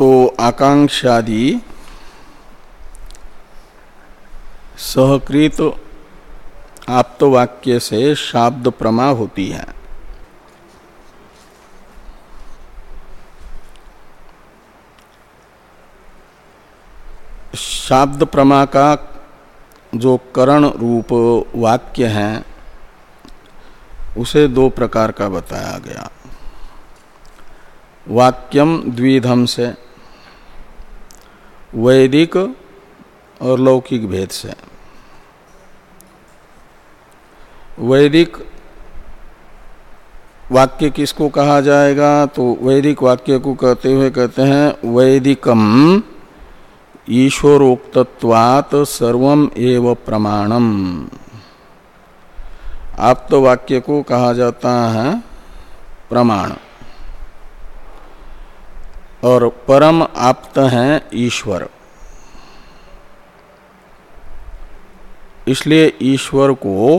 तो आकांक्षादि सहकृत आप्तवाक्य से शाब्द प्रमा होती है। शाब्द प्रमा का जो करण रूप वाक्य है, उसे दो प्रकार का बताया गया। वाक्यम द्विधम से वैदिक और लौकिक भेद से। वैदिक वाक्य किसको कहा जाएगा? तो वैदिक वाक्य को कहते हुए कहते हैं, वैदिकम ईश्वरोक्तत्वात सर्वम एव प्रमाणम। आप्त वाक्य को कहा जाता है, प्रमाण। और परम आप्त हैं ईश्वर। इसलिए ईश्वर को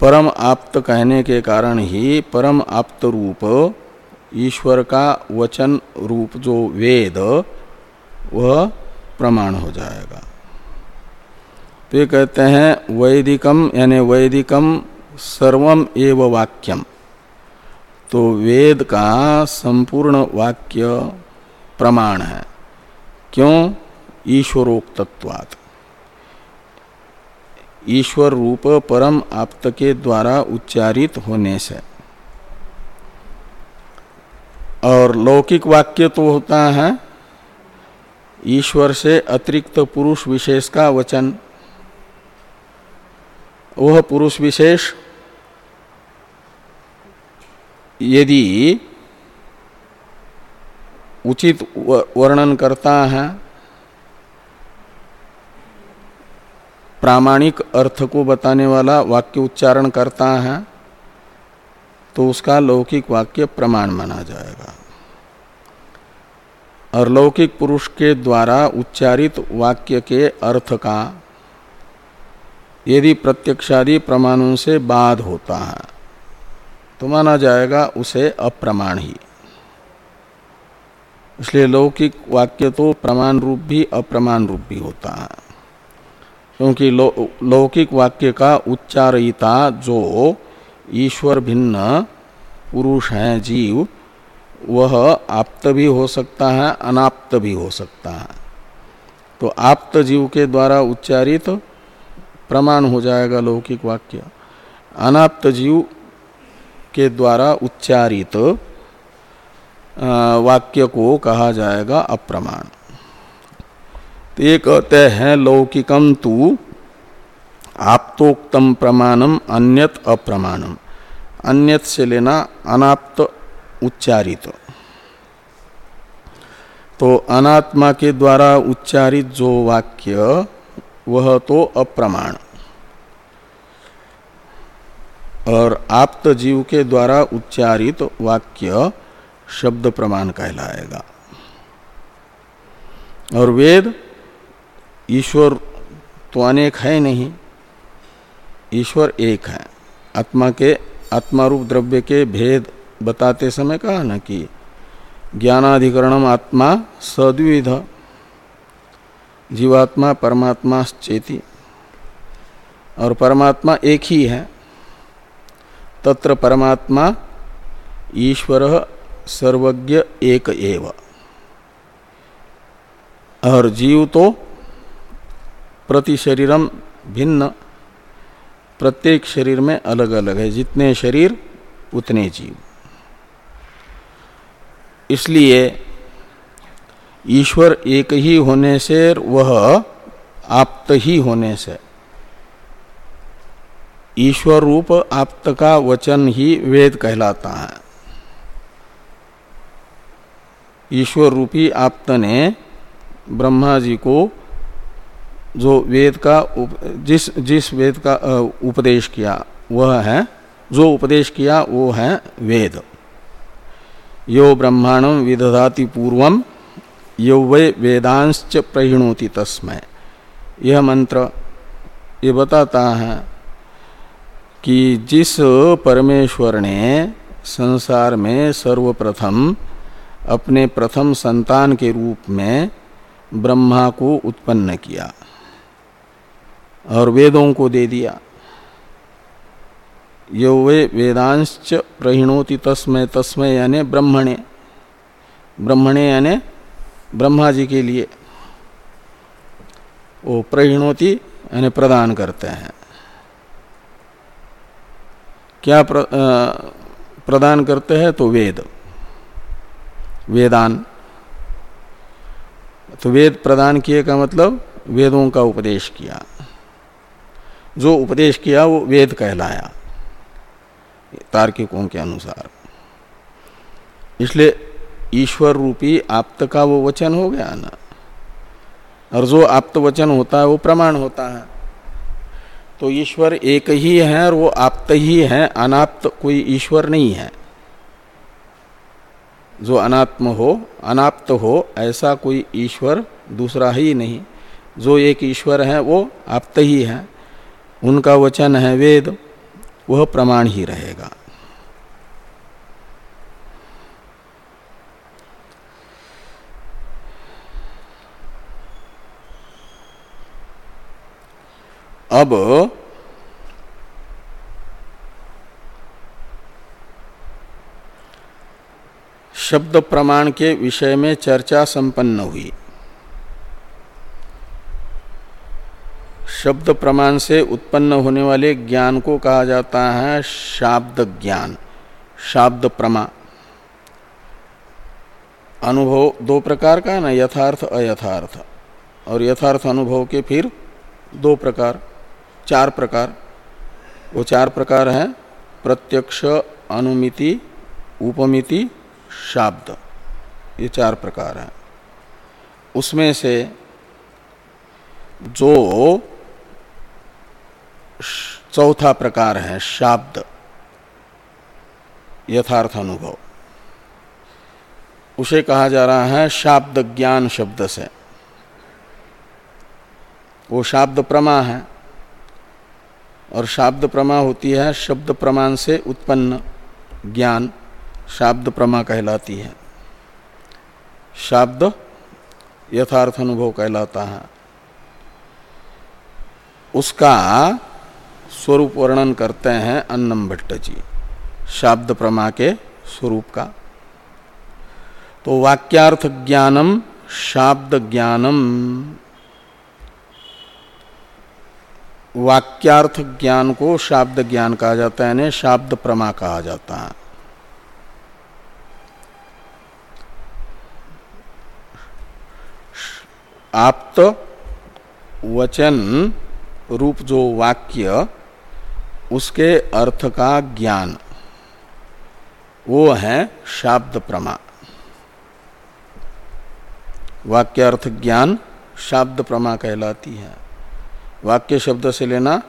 परम आप्त कहने के कारण ही परम आप्त रूप, ईश्वर का वचन रूप जो वेद, वह प्रमाण हो जाएगा। तो ये कहते हैं वैदिकम, यानी वैदिकम सर्वम एव वाक्यम। तो वेद का संपूर्ण वाक्य प्रमाण है। क्यों? ईश्वरोक्तत्वात्। ईश्वर रूप परम आप्त के द्वारा उच्चारित होने से। और लौकिक वाक्य तो होता है, ईश्वर से अतिरिक्त पुरुष विशेष का वचन। वह पुरुष विशेष यदि उचित वर्णन करता है, प्रामाणिक अर्थ को बताने वाला वाक्य उच्चारण करता है तो उसका लौकिक वाक्य प्रमाण माना जाएगा। और लौकिक पुरुष के द्वारा उच्चारित वाक्य के अर्थ का यदि प्रत्यक्षादि प्रमाणों से बाध होता है तो माना जाएगा उसे अप्रमाण ही। इसलिए लौकिक वाक्य तो प्रमाण रूप भी अप्रमाण रूप भी होता है। क्योंकि लौ, लौकिक वाक्य का उच्चारिता जो ईश्वर भिन्न पुरुष हैं जीव वह आप्त भी हो सकता है अनाप्त भी हो सकता है। तो आप्त जीव के द्वारा उच्चारित प्रमाण हो जाएगा लौकिक वाक्य। अनाप्त जीव के द्वारा उच्चारित वाक्य को कहा जाएगा अप्रमाण। तो ये कहते हैं लौकिकम तु आप्तोक्तम प्रमाणम अन्यत अप्रमाणम अन्यत से लेना अनाप्त उच्चारित। तो अनात्मा के द्वारा उच्चारित जो वाक्य, वह तो अप्रमाण। और आप्त जीव के द्वारा उच्चारित वाक्य शब्द प्रमाण कहलाएगा। और वेद ईश्वर तो अनेक है नहीं, ईश्वर एक है। आत्मा के, आत्मारूप द्रव्य के भेद बताते समय कहा ना कि ज्ञानाधिकरणम आत्मा सद्विध, जीवात्मा परमात्मा चेती। और परमात्मा एक ही है। तत्र परमात्मा ईश्वर सर्वज्ञ एक एव। और जीव तो प्रति शरीरम भिन्न, प्रत्येक शरीर में अलग अलग है। जितने शरीर, उतने जीव। इसलिए ईश्वर एक ही होने से, वह आप्त ही होने से ईश्वर रूप आप्त का वचन ही वेद कहलाता है। ईश्वर रूपी आप्त ने ब्रह्मा जी को जो वेद का उप, जिस जिस वेद का उपदेश किया वह है जो उपदेश किया वो है वेद। यो ब्रह्मांडम विदधाति पूर्वम यो वे वेदांश प्रहिणोति तस्मय यह मंत्र ये बताता है कि जिस परमेश्वर ने संसार में सर्वप्रथम अपने प्रथम संतान के रूप में ब्रह्मा को उत्पन्न किया और वेदों को दे दिया। यो वे वेदांश प्रहिणोति तस्मय तस्मय यानी ब्रह्मणे। ब्रह्मणे यानी ब्रह्मा जी के लिए। वो प्रहिणोति यानी प्रदान करते हैं। क्या प्र, आ, प्रदान करते हैं? तो वेद। वेदान। तो वेद प्रदान किए का मतलब वेदों का उपदेश किया। जो उपदेश किया वो वेद कहलाया। तार्किकों के अनुसार। इसलिए ईश्वर रूपी आप्त का वो वचन हो गया ना। और जो आप्त वचन होता है वो प्रमाण होता है। तो ईश्वर एक ही है और वो आप्त ही है। अनाप्त कोई ईश्वर नहीं है। जो अनात्म हो, अनाप्त हो, ऐसा कोई ईश्वर दूसरा ही नहीं। जो एक ईश्वर है, वो आप्त ही है। उनका वचन है वेद, वह प्रमाण ही रहेगा। अब शब्द प्रमाण के विषय में चर्चा संपन्न हुई। शब्द प्रमाण से उत्पन्न होने वाले ज्ञान को कहा जाता है शाब्द ज्ञान, शाब्द प्रमा। अनुभव दो प्रकार का ना, यथार्थ, अयथार्थ। और यथार्थ अनुभव के फिर दो प्रकार। चार प्रकार। वो चार प्रकार हैं, प्रत्यक्ष, अनुमिति, उपमिति, शाब्द। ये चार प्रकार हैं। उसमें से जो चौथा प्रकार है, शाब्द, यथार्थ अनुभव। उसे कहा जा रहा है शाब्द ज्ञान शब्द से। वो शाब्द प्रमा है। और शाब्द प्रमा होती है, शब्द प्रमाण से उत्पन्न ज्ञान शाब्द प्रमा कहलाती है। शाब्द यथार्थ अनुभव कहलाता है। उसका स्वरूप वर्णन करते हैं अन्नम भट्ट जी, शाब्द प्रमा के स्वरूप का। तो वाक्यार्थ ज्ञानम, शाब्द ज्ञानम। वाक्यार्थ ज्ञान को शाब्द ज्ञान कहा जाता है, यानी शाब्द प्रमा कहा जाता है। आप्त वचन रूप जो वाक्य, उसके अर्थ का ज्ञान, वो है शाब्द प्रमा। वाक्य अर्थ ज्ञान शाब्द प्रमा कहलाती है। वाक्य शब्द से लेना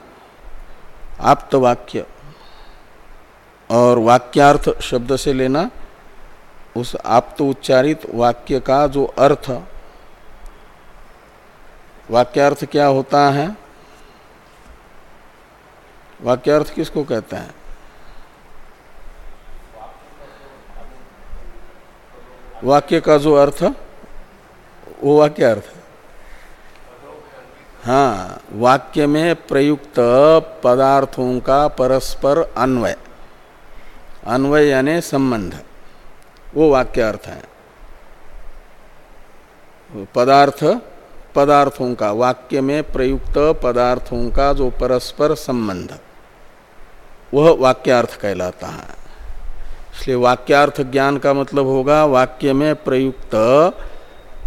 आप्त वाक्य और वाक्यार्थ शब्द से लेना उस आप्त उच्चारित वाक्य का जो अर्थ। वाक्यार्थ क्या होता है? वाक्यार्थ किसको कहते हैं? वाक्य का जो अर्थ, वो वाक्यार्थ हाँ। वाक्य में प्रयुक्त पदार्थों का परस्पर अन्वय। अन्वय यानी संबंध। वो वाक्य अर्थ है। पदार्थ, पदार्थों का, वाक्य में प्रयुक्त पदार्थों का जो परस्पर संबंध। वह वाक्यार्थ कहलाता है। इसलिए वाक्यार्थ ज्ञान का मतलब होगा, वाक्य में प्रयुक्त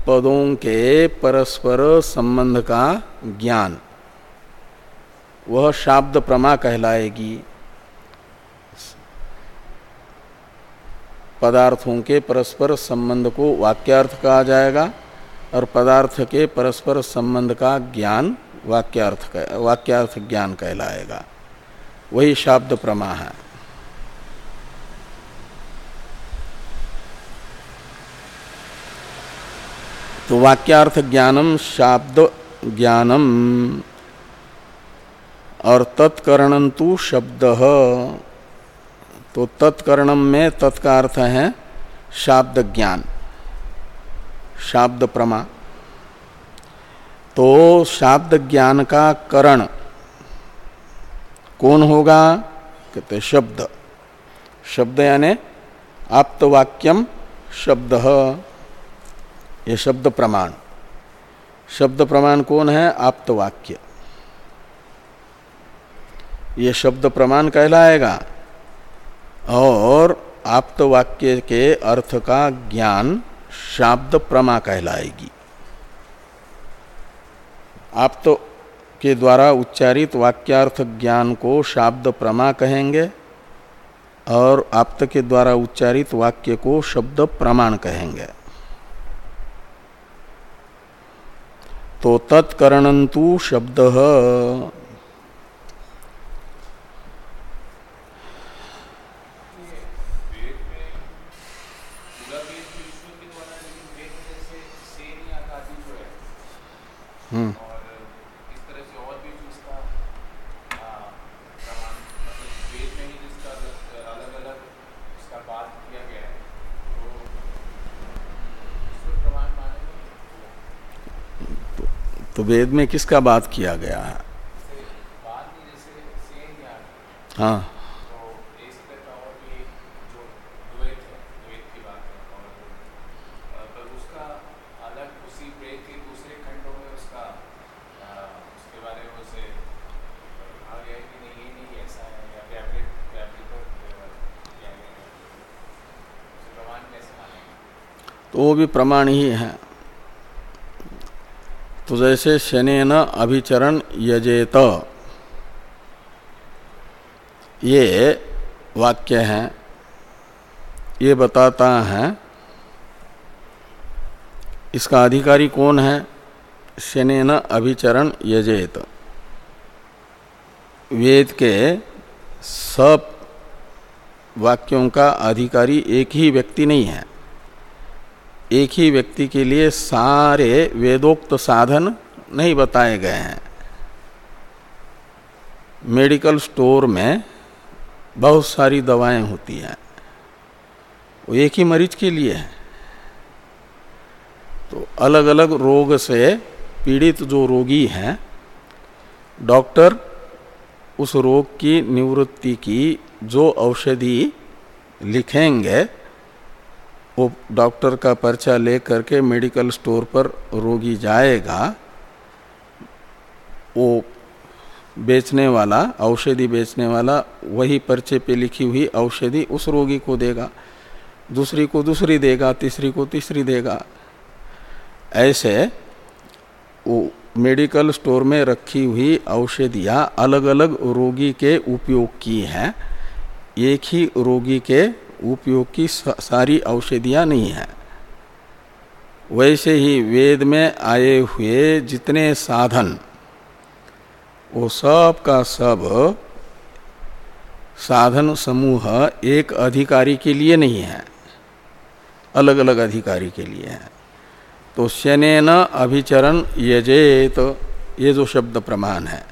पदों के परस्पर संबंध का ज्ञान। वह शाब्द प्रमा कहलाएगी। पदार्थों के परस्पर संबंध को वाक्यार्थ कहा जाएगा और पदार्थ के परस्पर संबंध का ज्ञान वाक्यार्थ वाक्यार्थ ज्ञान कहलाएगा। वही शाब्द प्रमा है। तो वाक्यार्थ ज्ञानम शाब्द ज्ञानम। और तत्कर्णन तो शब्द। तो तत्कर्णम में तत्का अर्थ है शाब्द ज्ञान, शाब्द प्रमा। तो शाब्द ज्ञान का करण कौन होगा? कहते शब्द। शब्द यानी आप्तवाक्यम शब्द। ये शब्द प्रमाण। शब्द प्रमाण कौन है? आप्तवाक्य। ये शब्द प्रमाण कहलाएगा। और आप्तवाक्य के अर्थ का ज्ञान शाब्द प्रमा कहलाएगी। आप्त के द्वारा उच्चारित वाक्यार्थ ज्ञान को शाब्द प्रमा कहेंगे और आप्त के द्वारा उच्चारित वाक्य को शब्द प्रमाण कहेंगे। तो तत्कर्णंतु शब्द। हम्म। तो वेद में किसका बात किया गया है? हाँ। तो वो भी प्रमाण ही है। तो जैसे शनेन अभिचरण यजेत। ये वाक्य है। ये बताता है, इसका अधिकारी कौन है? शनेन अभिचरण यजेत। वेद के सब वाक्यों का अधिकारी एक ही व्यक्ति नहीं है। एक ही व्यक्ति के लिए सारे वेदोक्त साधन नहीं बताए गए हैं। मेडिकल स्टोर में बहुत सारी दवाएँ होती हैं। वो एक ही मरीज़ के लिए है। तो अलग अलग रोग से पीड़ित जो रोगी हैं, डॉक्टर उस रोग की निवृत्ति की जो औषधि लिखेंगे वो डॉक्टर का पर्चा ले करके मेडिकल स्टोर पर रोगी जाएगा, वो बेचने वाला, औषधि बेचने वाला वही पर्चे पे लिखी हुई औषधि उस रोगी को देगा। दूसरी को दूसरी देगा, तीसरी को तीसरी देगा। ऐसे वो मेडिकल स्टोर में रखी हुई औषधियाँ अलग अलग रोगी के उपयोग की हैं। एक ही रोगी के उपयोग की सारी औषधियाँ नहीं है। वैसे ही वेद में आए हुए जितने साधन, वो सब का सब साधन समूह एक अधिकारी के लिए नहीं है अलग अलग अधिकारी के लिए है। तो शनेन अभिचरण यजेत, ये जो शब्द प्रमाण है,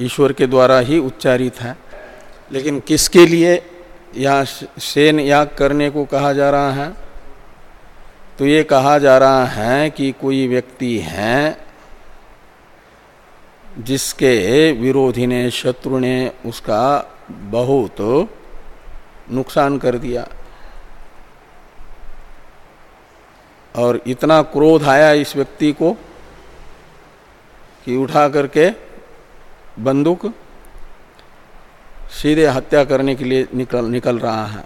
ईश्वर के द्वारा ही उच्चारित है। लेकिन किसके लिए? यहाँ सेन याग करने को कहा जा रहा है? तो ये कहा जा रहा है कि कोई व्यक्ति है जिसके विरोधी ने, शत्रु ने उसका बहुत नुकसान कर दिया। और इतना क्रोध आया इस व्यक्ति को कि उठा करके बंदूक सीधे हत्या करने के लिए निकल निकल रहा है।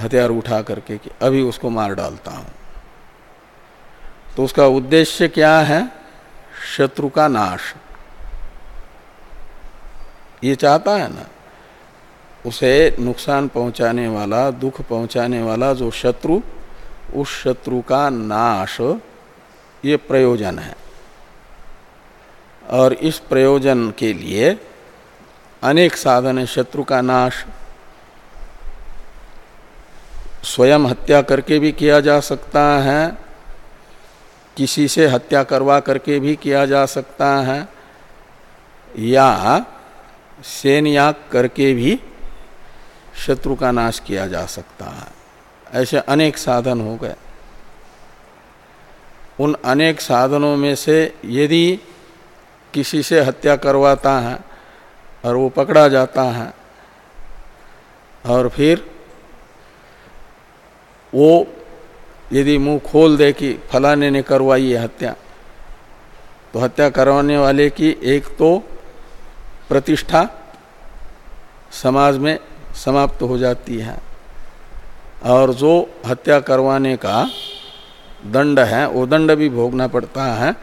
हथियार उठा करके कि अभी उसको मार डालता हूँ। तो उसका उद्देश्य क्या है? शत्रु का नाश। ये चाहता है ना, उसे नुकसान पहुँचाने वाला, दुख पहुँचाने वाला जो शत्रु, उस शत्रु का नाश, ये प्रयोजन है। और इस प्रयोजन के लिए अनेक साधन है, शत्रु का नाश। स्वयं हत्या करके भी किया जा सकता है, किसी से हत्या करवा करके भी किया जा सकता है, या सेन याग करके भी शत्रु का नाश किया जा सकता है। ऐसे अनेक साधन हो गए। उन अनेक साधनों में से यदि किसी से हत्या करवाता है और वो पकड़ा जाता है। और फिर वो यदि मुँह खोल दे कि फलाने ने करवाई है हत्या तो हत्या करवाने वाले की एक तो प्रतिष्ठा समाज में समाप्त हो जाती है। और जो हत्या करवाने का दंड है, वो दंड भी भोगना पड़ता है।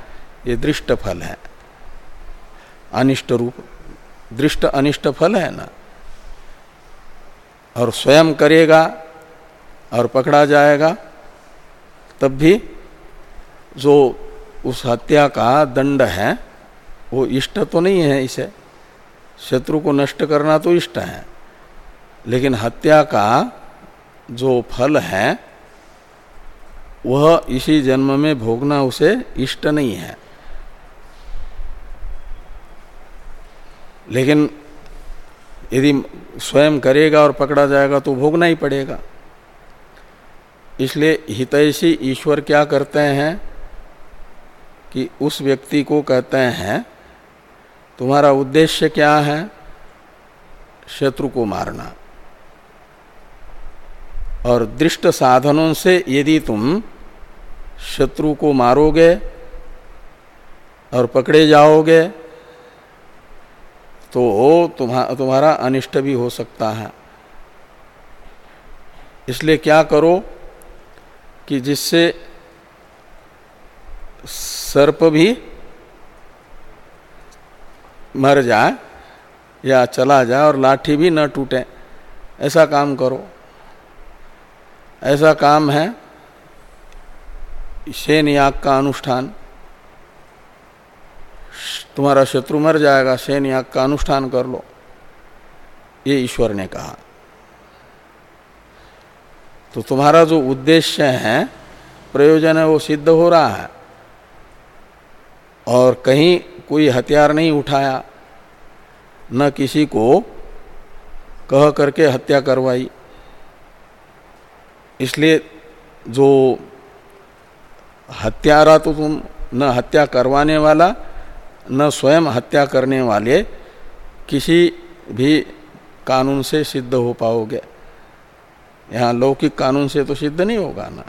ये दृष्ट फल है, अनिष्ट रूप। दृष्ट अनिष्ट फल है ना। और स्वयं करेगा और पकड़ा जाएगा, तब भी जो उस हत्या का दंड है, वो इष्ट तो नहीं है इसे। शत्रु को नष्ट करना तो इष्ट है। लेकिन हत्या का जो फल है, वह इसी जन्म में भोगना उसे इष्ट नहीं है। लेकिन यदि स्वयं करेगा और पकड़ा जाएगा तो भोगना ही पड़ेगा। इसलिए हितैषी ईश्वर क्या करते हैं कि उस व्यक्ति को कहते हैं, तुम्हारा उद्देश्य क्या है? शत्रु को मारना। और दृष्ट साधनों से यदि तुम शत्रु को मारोगे और पकड़े जाओगे तो तुम्हा, तुम्हारा अनिष्ट भी हो सकता है। इसलिए क्या करो कि जिससे सर्प भी मर जाए या चला जाए और लाठी भी न टूटे ऐसा काम करो। ऐसा काम है शेन याग का अनुष्ठान। तुम्हारा शत्रु मर जाएगा शेन याग का अनुष्ठान कर लो। ये ईश्वर ने कहा। तो तुम्हारा जो उद्देश्य है, प्रयोजन है, वो सिद्ध हो रहा है। और कहीं कोई हथियार नहीं उठाया, न किसी को कह करके हत्या करवाई। इसलिए जो हत्यारा तो तुम न हत्या करवाने वाला न स्वयं हत्या करने वाले किसी भी कानून से सिद्ध हो पाओगे। यहाँ लौकिक कानून से तो सिद्ध नहीं होगा ना।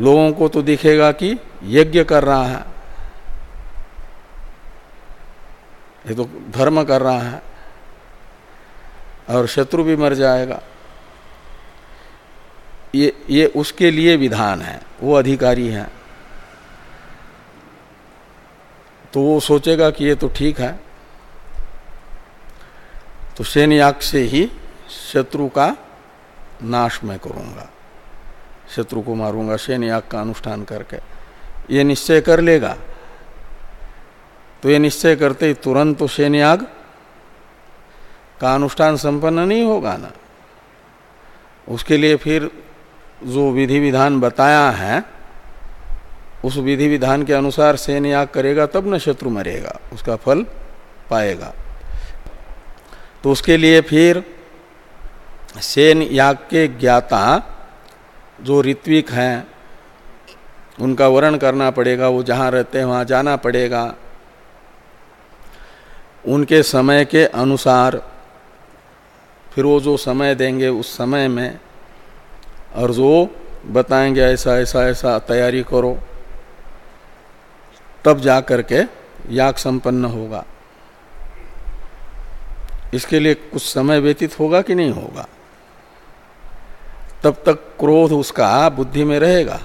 लोगों को तो दिखेगा कि यज्ञ कर रहा है। ये तो धर्म कर रहा है। और शत्रु भी मर जाएगा। ये ये उसके लिए विधान है। वो अधिकारी है। तो वो सोचेगा कि ये तो ठीक है। तो सेनयाग से ही शत्रु का नाश मैं करूँगा। शत्रु को मारूँगा सेनयाग का अनुष्ठान करके। ये निश्चय कर लेगा। तो ये निश्चय करते ही तुरंत तो सेन याग का अनुष्ठान संपन्न नहीं होगा ना। उसके लिए फिर जो विधि विधान बताया है उस विधि विधान के अनुसार सेन याग करेगा, तब न शत्रु मरेगा, उसका फल पाएगा। तो उसके लिए फिर सेन याग के ज्ञाता जो ऋत्विक हैं, उनका वर्ण करना पड़ेगा, वो जहाँ रहते हैं वहाँ जाना पड़ेगा। उनके समय के अनुसार फिर वो जो समय देंगे उस समय में और जो बताएँगे, ऐसा ऐसा ऐसा तैयारी करो। तब जा कर के याग संपन्न होगा। इसके लिए कुछ समय व्यतीत होगा कि नहीं होगा? तब तक क्रोध उसका बुद्धि में रहेगा।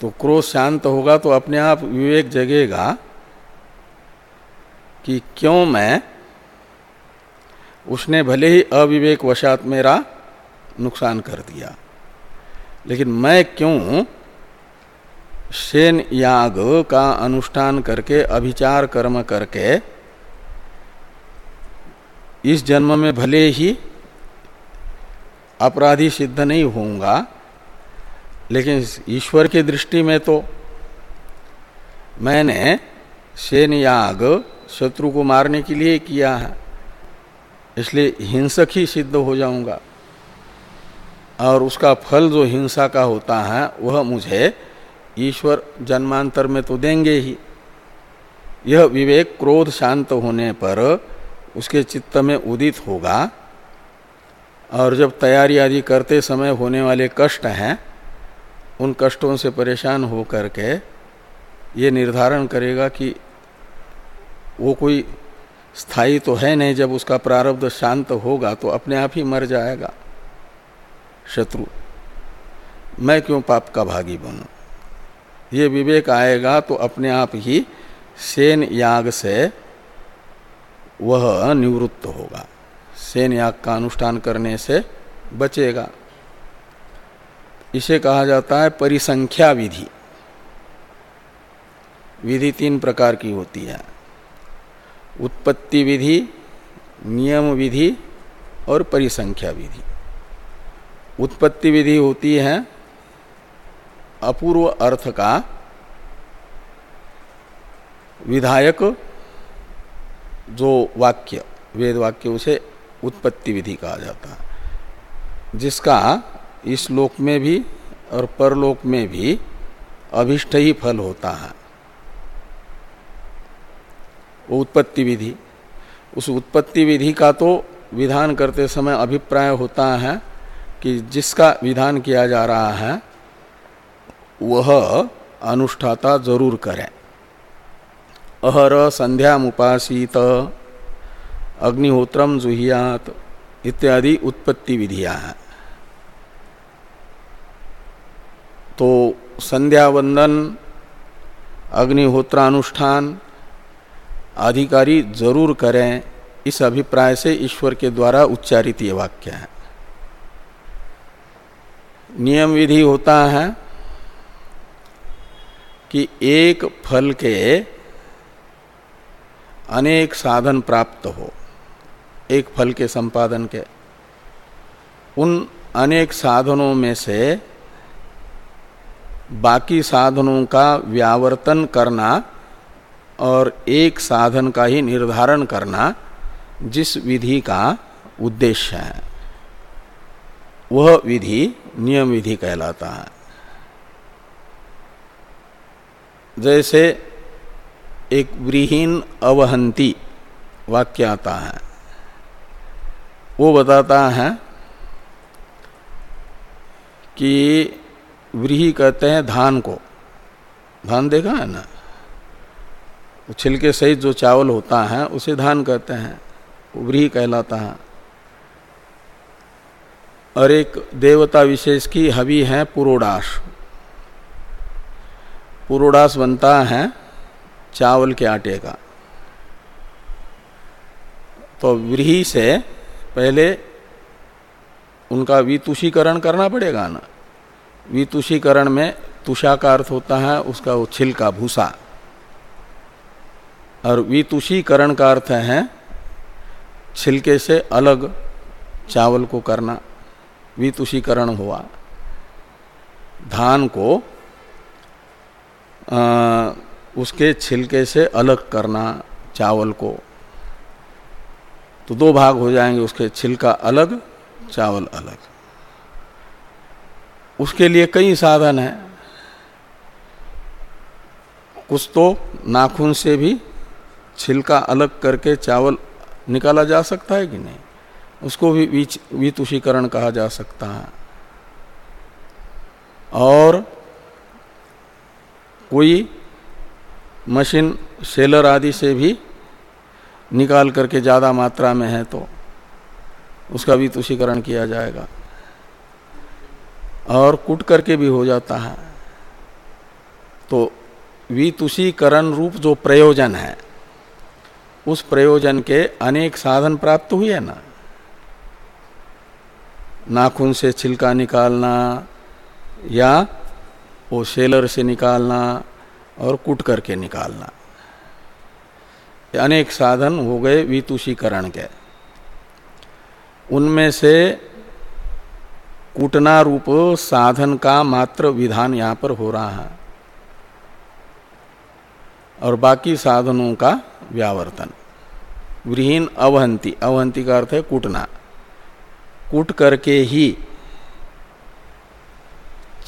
तो क्रोध शांत होगा तो अपने आप विवेक जगेगा कि क्यों मैं उसने भले ही अविवेक वशात मेरा नुकसान कर दिया, लेकिन मैं क्यों शेन याग का अनुष्ठान करके, अभिचार कर्म करके, इस जन्म में भले ही अपराधी सिद्ध नहीं होऊँगा, लेकिन ईश्वर की दृष्टि में तो मैंने शेन याग शत्रु को मारने के लिए किया है, इसलिए हिंसक ही सिद्ध हो जाऊँगा। और उसका फल जो हिंसा का होता है, वह मुझे ईश्वर जन्मांतर में तो देंगे ही। यह विवेक क्रोध शांत होने पर उसके चित्त में उदित होगा और जब तैयारी आदि करते समय होने वाले कष्ट हैं, उन कष्टों से परेशान हो करके ये निर्धारण करेगा कि वो कोई स्थायी तो है नहीं, जब उसका प्रारब्ध शांत होगा तो अपने आप ही मर जाएगा। शत्रु, मैं क्यों पाप का भागी बनूं? ये विवेक आएगा तो अपने आप ही सेन याग से वह निवृत्त होगा। सेन याग का अनुष्ठान करने से बचेगा। इसे कहा जाता है परिसंख्या विधि। विधि तीन प्रकार की होती है। उत्पत्ति विधि, नियम विधि और परिसंख्या विधि। उत्पत्ति विधि होती है अपूर्व अर्थ का विधायक जो वाक्य, वेद वाक्य उसे उत्पत्ति विधि कहा जाता है, जिसका इस लोक में भी और परलोक में भी अभिष्ट ही फल होता है। वो उत्पत्ति विधि, उस उत्पत्ति विधि का तो विधान करते समय अभिप्राय होता है कि जिसका विधान किया जा रहा है वह अनुष्ठाता ज़रूर करें। अहर संध्या मुपासीत अग्निहोत्रम जुहियात इत्यादि उत्पत्ति विधियाँ हैं। तो संध्या वंदन अग्निहोत्रानुष्ठान अधिकारी ज़रूर करें, इस अभिप्राय से ईश्वर के द्वारा उच्चारित ये वाक्य है। नियम विधि होता है कि एक फल के अनेक साधन प्राप्त हो, एक फल के संपादन के। उन अनेक साधनों में से बाकी साधनों का व्यावर्तन करना और एक साधन का ही निर्धारण करना जिस विधि का उद्देश्य है, वह विधि नियम विधि कहलाता है। जैसे एक व्रीहीन अवहंती वाक्य आता है। वो बताता है कि व्रीही कहते हैं धान को। धान देखा है ना? छिलके सहित जो चावल होता है, उसे धान कहते हैं। व्रीही कहलाता है। और एक देवता विशेष की हवि है पुरोडास पुरोडास बनता है चावल के आटे का। तो व्रीही से पहले उनका वितुषीकरण करना पड़ेगा ना। वितुषीकरण में तुषा का अर्थ होता है उसका वो छिलका भूसा। और वितुषीकरण का अर्थ है छिलके से अलग चावल को करना। वितुषीकरण हुआ। धान को आ, उसके छिलके से अलग करना चावल को। तो दो भाग हो जाएँगे उसके छिलका अलग चावल अलग। उसके लिए कई साधन है। कुछ तो नाखून से भी छिलका अलग करके चावल निकाला जा सकता है कि नहीं? उसको भी वितुषीकरण कहा जा सकता है। और कोई मशीन, सेलर आदि से भी निकाल करके ज़्यादा मात्रा में है तो उसका भी तुषीकरण किया जाएगा। और कुट करके भी हो जाता है। तो वितुषीकरण रूप जो प्रयोजन है, उस प्रयोजन के अनेक साधन प्राप्त हुए ना? नाखून से छिलका निकालना या वो सेलर से निकालना और कुट करके निकालना। अनेक साधन हो गए वितुषीकरण के। उनमें से कुटना रूप साधन का मात्र विधान यहाँ पर हो रहा है और बाकी साधनों का व्यावर्तन। विहीन अवहंती। अवहंती का अर्थ है कुटना। कूट करके ही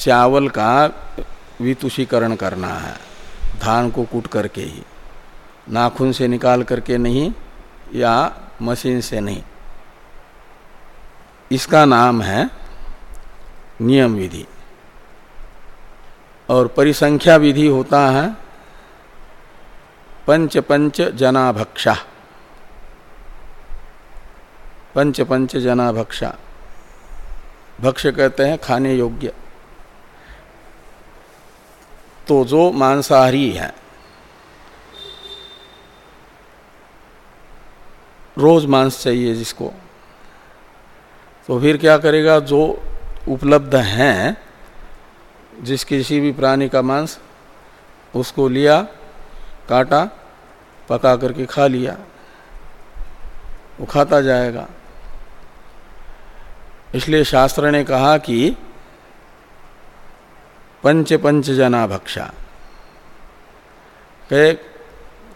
चावल का वितुषीकरण करना है, धान को कूट करके ही। नाखून से निकाल करके नहीं, या मशीन से नहीं। इसका नाम है नियम विधि। और परिसंख्या विधि होता है पंच पंच जनाभक्षा। पंच पंच जनाभक्षा। भक्ष कहते हैं खाने योग्य। तो जो मांसाहारी है। रोज मांस चाहिए जिसको। तो फिर क्या करेगा, जो उपलब्ध हैं, जिस किसी भी प्राणी का मांस, उसको लिया, काटा, पका करके खा लिया, वो खाता जाएगा। इसलिए शास्त्र ने कहा कि पंच पंच जना भक्षा। कहे,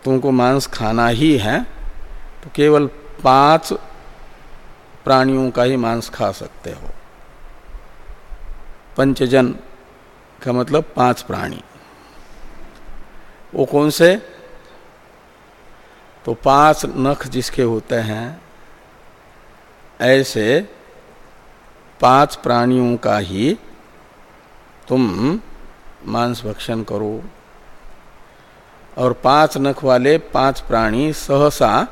तुमको मांस खाना ही है तो केवल पाँच प्राणियों का ही मांस खा सकते हो। पंचजन का मतलब पाँच प्राणी। वो कौन से? तो पाँच नख जिसके होते हैं, ऐसे पाँच प्राणियों का ही तुम मांस भक्षण करो। और पाँच नख वाले पाँच प्राणी सहसा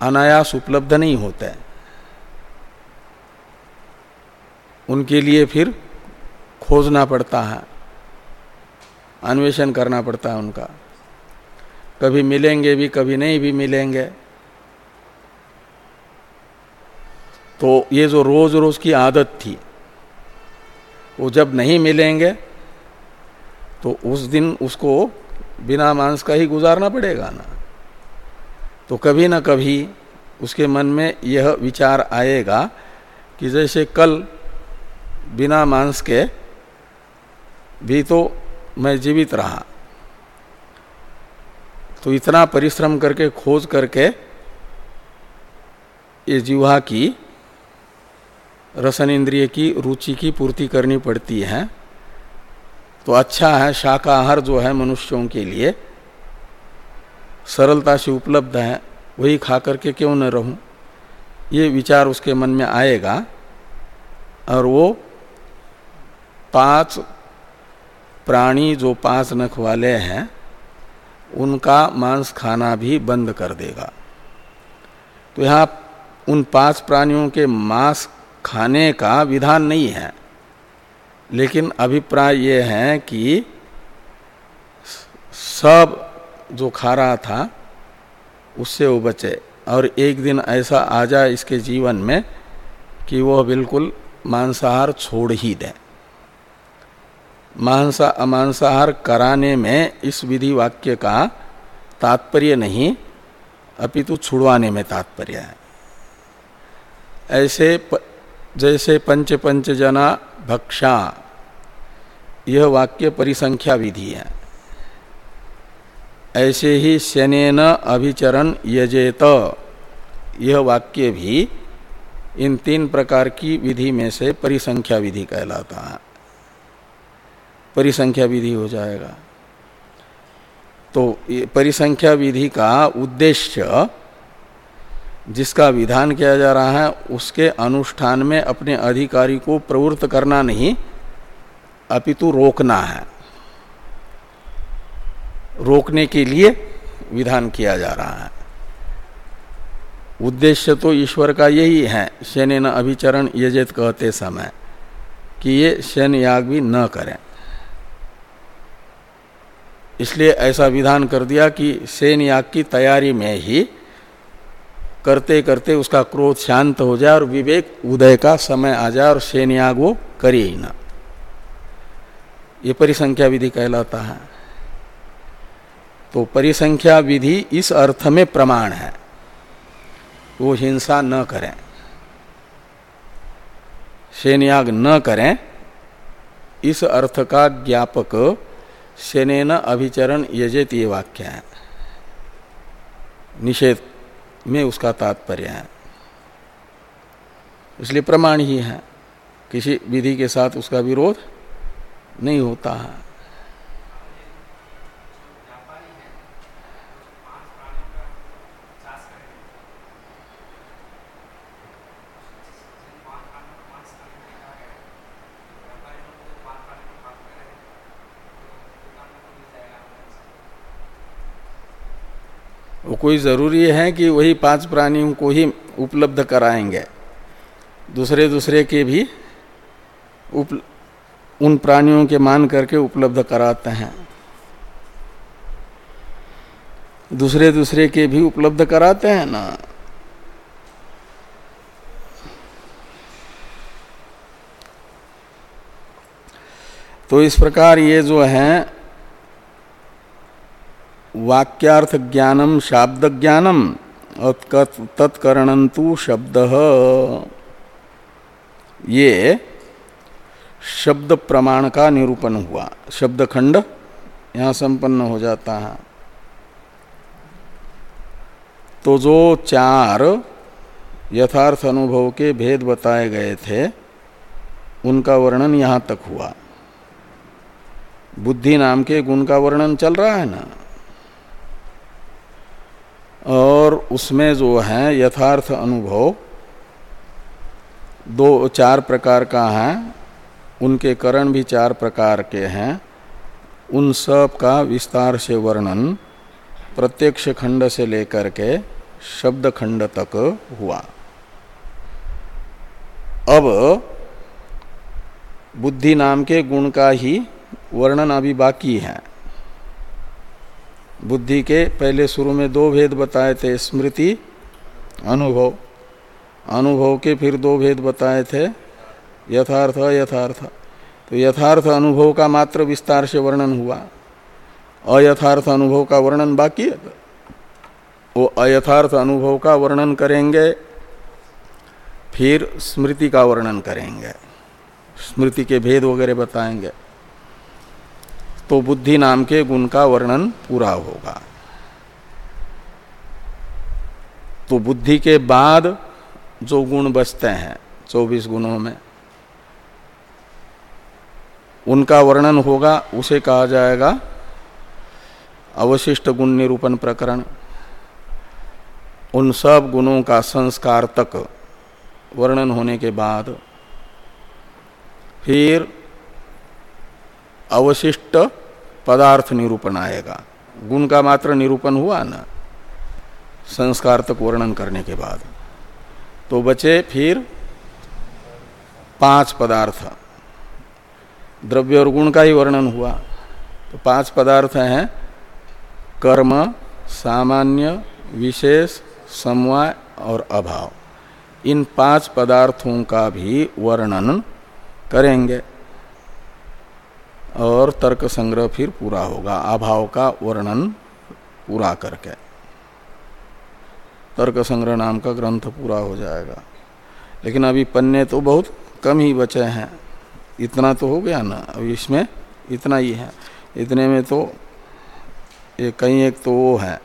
अनायास उपलब्ध नहीं होते। उनके लिए फिर खोजना पड़ता है। अन्वेषण करना पड़ता है उनका। कभी मिलेंगे भी, कभी नहीं भी मिलेंगे। तो ये जो रोज रोज की आदत थी वो जब नहीं मिलेंगे तो उस दिन उसको बिना मांस का ही गुजारना पड़ेगा ना। तो कभी ना कभी उसके मन में यह विचार आएगा कि जैसे कल बिना मांस के भी तो मैं जीवित रहा। तो इतना परिश्रम करके, खोज करके ये जीवा की रसन इंद्रिय की रुचि की पूर्ति करनी पड़ती है। तो अच्छा है, शाकाहार जो है मनुष्यों के लिए, सरलता से उपलब्ध है, वही खा करके क्यों न रहूँ? ये विचार उसके मन में आएगा, और वो पाँच प्राणी जो पाँच नख वाले हैं, उनका मांस खाना भी बंद कर देगा। तो यहाँ उन पाँच प्राणियों के मांस खाने का विधान नहीं है। लेकिन अभिप्राय ये है कि सब जो खा रहा था, उससे वो बचे। और एक दिन ऐसा आ जाए इसके जीवन में कि वह बिल्कुल मांसाहार छोड़ ही दे। मांसा, अमांसाहार कराने में इस विधि वाक्य का तात्पर्य नहीं, अपितु छुड़वाने में तात्पर्य है। ऐसे जैसे पंच पंच जना भक्षा, यह वाक्य परिसंख्या विधि है। ऐसे ही शनेन अभिचरण यजेत, यह वाक्य भी इन तीन प्रकार की विधि में से परिसंख्या विधि कहलाता है। परिसंख्या विधि हो जाएगा। तो परिसंख्या विधि का उद्देश्य जिसका विधान किया जा रहा है, उसके अनुष्ठान में अपने अधिकारी को प्रवृत्त करना नहीं, अपितु रोकना है। रोकने के लिए विधान किया जा रहा है। उद्देश्य तो ईश्वर का यही है शनि अभिचरण यजित कहते समय, कि ये शैन याग भी न करें। इसलिए ऐसा विधान कर दिया कि सेन याग की तैयारी में ही करते करते उसका क्रोध शांत हो जाए और विवेक उदय का समय आ जाए और सेनयाग वो करे ही ना। ये परिसंख्या विधि कहलाता है। तो परिसंख्या विधि इस अर्थ में प्रमाण है। वो हिंसा न करें। सेनयाग न करें, इस अर्थ का ज्ञापक सेनेन अभिचरण यजेत ये वाक्य है। निषेध में उसका तात्पर्य है। इसलिए प्रमाण ही है। किसी विधि के साथ उसका विरोध नहीं होता है। वो कोई ज़रूरी है कि वही पाँच प्राणियों को ही उपलब्ध कराएँगे। दूसरे दूसरे के भी उप, उन प्राणियों के मान करके उपलब्ध कराते हैं। दूसरे दूसरे के भी उपलब्ध कराते हैं ना। तो इस प्रकार ये जो है वाक्यार्थ ज्ञानम शाब्द ज्ञानम तत्करणंतु शब्द। ये शब्द प्रमाण का निरूपण हुआ। शब्द खंड यहाँ संपन्न हो जाता है। तो जो चार यथार्थ अनुभव के भेद बताए गए थे, उनका वर्णन यहाँ तक हुआ। बुद्धि नाम के गुण का वर्णन चल रहा है ना? और उसमें जो है यथार्थ अनुभव, दो, चार प्रकार का है। उनके करण भी चार प्रकार के हैं। उन सब का विस्तार से वर्णन प्रत्यक्ष खंड से लेकर के शब्द खंड तक हुआ। अब बुद्धि नाम के गुण का ही वर्णन अभी बाकी है। बुद्धि के पहले शुरू में दो भेद बताए थे, स्मृति, अनुभव। अनुभव के फिर दो भेद बताए थे, यथार्थ यथार्थ तो यथार्थ अनुभव का मात्र विस्तार से वर्णन हुआ। अयथार्थ अनुभव का वर्णन बाकी है। वो अयथार्थ अनुभव का वर्णन करेंगे, फिर स्मृति का वर्णन करेंगे। स्मृति के भेद वगैरह बताएँगे। तो बुद्धि नाम के गुण का वर्णन पूरा होगा। तो बुद्धि के बाद जो गुण बचते हैं, चौबीस गुणों में, उनका वर्णन होगा, उसे कहा जाएगा अवशिष्ट गुण निरूपण प्रकरण। उन सब गुणों का संस्कार तक वर्णन होने के बाद फिर अवशिष्ट पदार्थ निरूपण आएगा। गुण का मात्र निरूपण हुआ ना। संस्कार तक वर्णन करने के बाद। तो बचे फिर पाँच पदार्थ। द्रव्य और गुण का ही वर्णन हुआ। तो पाँच पदार्थ हैं, कर्म, सामान्य, विशेष, समवाय और अभाव। इन पाँच पदार्थों का भी वर्णन करेंगे। और तर्क संग्रह फिर पूरा होगा। अभाव का वर्णन पूरा करके। तर्क संग्रह नाम का ग्रंथ पूरा हो जाएगा। लेकिन अभी पन्ने तो बहुत कम ही बचे हैं। इतना तो हो गया ना? अभी इसमें इतना ही है। इतने में तो ये कहीं एक तो वो है।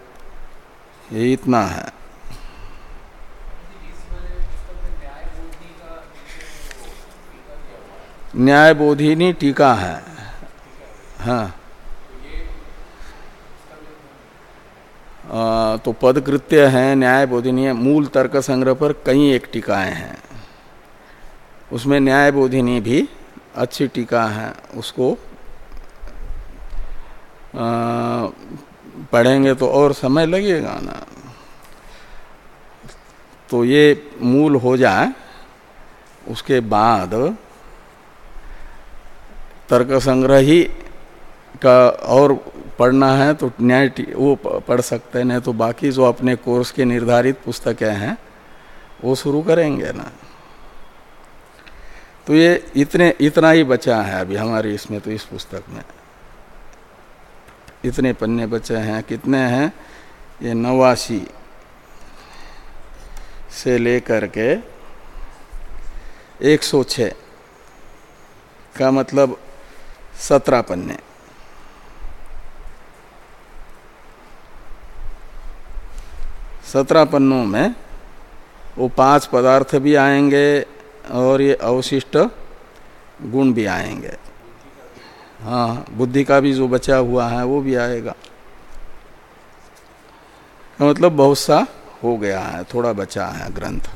ये इतना है। न्याय बोधिनी टीका है। हाँ। तो पदकृत्य है न्याय बोधिनी मूल तर्क संग्रह पर कई एक टीकाएँ हैं। उसमें न्याय बोधिनी भी अच्छी टीका है उसको आ, पढ़ेंगे तो और समय लगेगा ना। तो ये मूल हो जाए उसके बाद तर्क संग्रह ही का और पढ़ना है तो न्याय वो पढ़ सकते हैं, नहीं तो बाकी जो अपने कोर्स के निर्धारित पुस्तकें हैं, वो शुरू करेंगे ना। तो ये इतने, इतना ही बचा है अभी हमारी इसमें तो इस पुस्तक में। इतने पन्ने बचे हैं, कितने हैं? ये नवासी से लेकर के 106 का मतलब सत्रह पन्ने। सत्रह पन्नों में वो पाँच पदार्थ भी आएँगे और ये अवशिष्ट गुण भी आएँगे। हाँ बुद्धि का भी जो बचा हुआ है, वो भी आएगा। मतलब बहुत सा हो गया है, थोड़ा बचा है ग्रंथ।